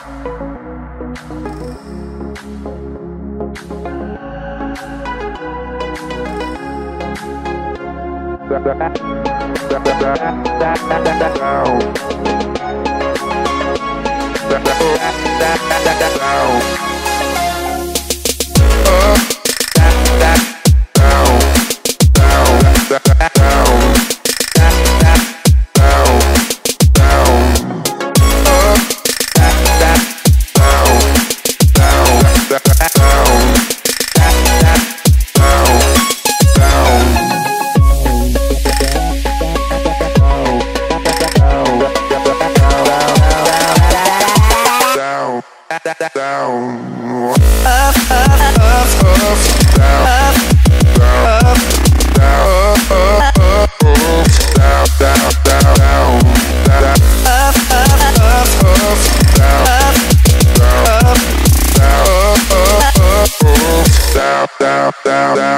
down. down. Up, up, up, up, down. Up, down, up, down, up, up, up, down, down, down, down, down. Up, up, up, up, down. Up, down, up, down, up, up, down, down, down, down.